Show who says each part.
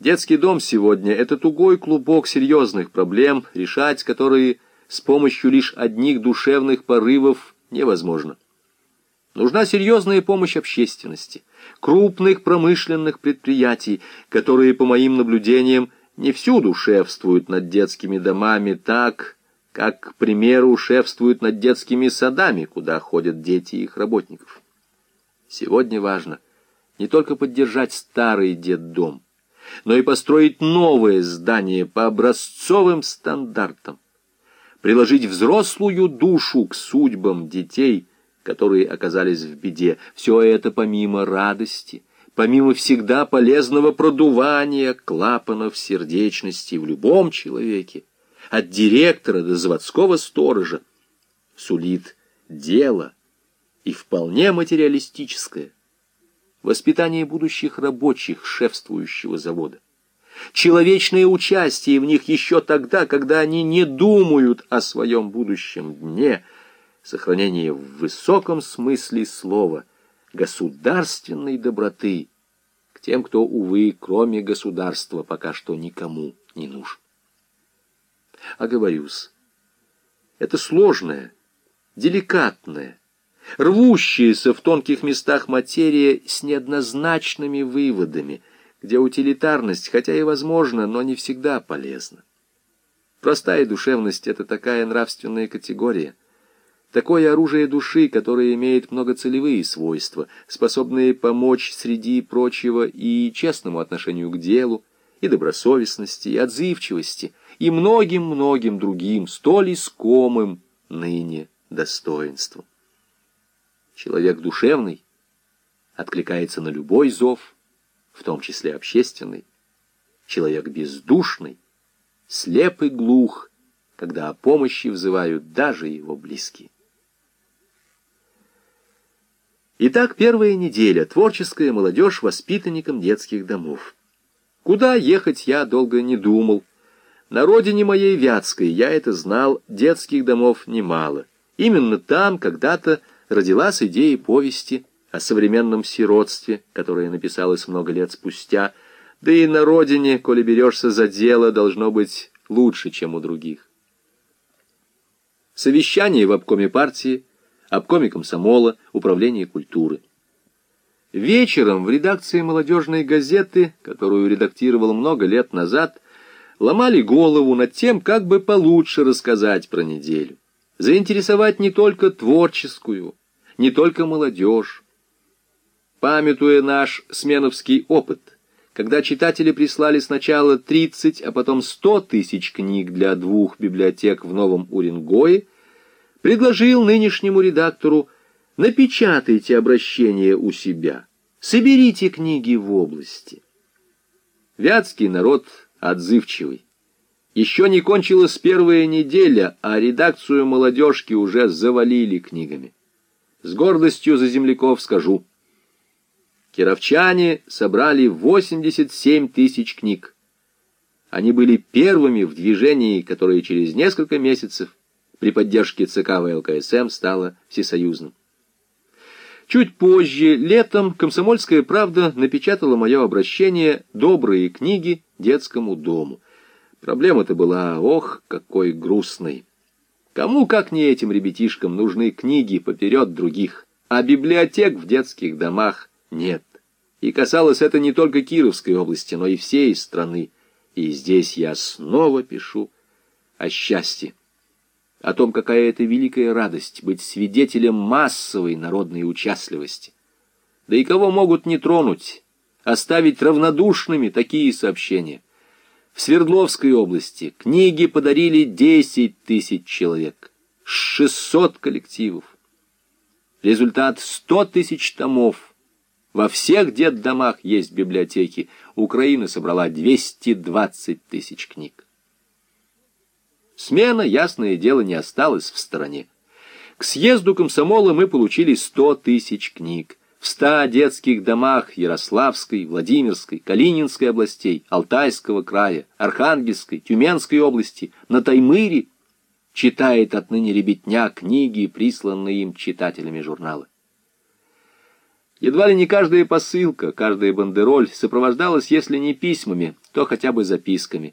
Speaker 1: Детский дом сегодня — это тугой клубок серьезных проблем, решать которые с помощью лишь одних душевных порывов невозможно. Нужна серьезная помощь общественности, крупных промышленных предприятий, которые, по моим наблюдениям, не всюду шефствуют над детскими домами так, как, к примеру, шефствуют над детскими садами, куда ходят дети их работников. Сегодня важно не только поддержать старый детдом, но и построить новое здание по образцовым стандартам, приложить взрослую душу к судьбам детей, которые оказались в беде. Все это помимо радости, помимо всегда полезного продувания клапанов сердечности в любом человеке, от директора до заводского сторожа, сулит дело и вполне материалистическое воспитание будущих рабочих шефствующего завода человечное участие в них еще тогда, когда они не думают о своем будущем дне, сохранение в высоком смысле слова государственной доброты к тем, кто, увы, кроме государства, пока что никому не нужен. Оговорюсь, это сложная, деликатная, рвущаяся в тонких местах материя с неоднозначными выводами – где утилитарность, хотя и возможна, но не всегда полезна. Простая душевность — это такая нравственная категория, такое оружие души, которое имеет многоцелевые свойства, способные помочь среди прочего и честному отношению к делу, и добросовестности, и отзывчивости, и многим-многим другим, столь искомым ныне достоинством. Человек душевный откликается на любой зов — в том числе общественный, человек бездушный, слеп и глух, когда о помощи взывают даже его близкие. Итак, первая неделя. Творческая молодежь воспитанникам детских домов. Куда ехать я долго не думал. На родине моей Вятской, я это знал, детских домов немало. Именно там когда-то родилась идея повести о современном сиротстве, которое написалось много лет спустя, да и на родине, коли берешься за дело, должно быть лучше, чем у других. Совещание в обкоме партии, обкоме комсомола, управление культуры. Вечером в редакции молодежной газеты, которую редактировал много лет назад, ломали голову над тем, как бы получше рассказать про неделю. Заинтересовать не только творческую, не только молодежь, Памятуя наш сменовский опыт, когда читатели прислали сначала 30, а потом 100 тысяч книг для двух библиотек в Новом Уренгое, предложил нынешнему редактору «Напечатайте обращение у себя, соберите книги в области». Вятский народ отзывчивый. Еще не кончилась первая неделя, а редакцию молодежки уже завалили книгами. С гордостью за земляков скажу — Кировчане собрали 87 тысяч книг. Они были первыми в движении, которое через несколько месяцев при поддержке ЦК ВЛКСМ стало всесоюзным. Чуть позже, летом, «Комсомольская правда» напечатала мое обращение «Добрые книги детскому дому». Проблема-то была, ох, какой грустной. Кому, как не этим ребятишкам, нужны книги поперед других, а библиотек в детских домах нет. И касалось это не только Кировской области, но и всей страны. И здесь я снова пишу о счастье, о том, какая это великая радость быть свидетелем массовой народной участливости. Да и кого могут не тронуть, оставить равнодушными такие сообщения. В Свердловской области книги подарили 10 тысяч человек, 600 коллективов. Результат 100 тысяч томов – во всех детдомах есть библиотеки. Украина собрала 220 тысяч книг. Смена, ясное дело, не осталась в стороне. К съезду комсомола мы получили 100 тысяч книг. В 100 детских домах Ярославской, Владимирской, Калининской областей, Алтайского края, Архангельской, Тюменской области, на Таймыре читает отныне ребятня книги, присланные им читателями журнала. Едва ли не каждая посылка, каждая бандероль сопровождалась, если не письмами, то хотя бы записками.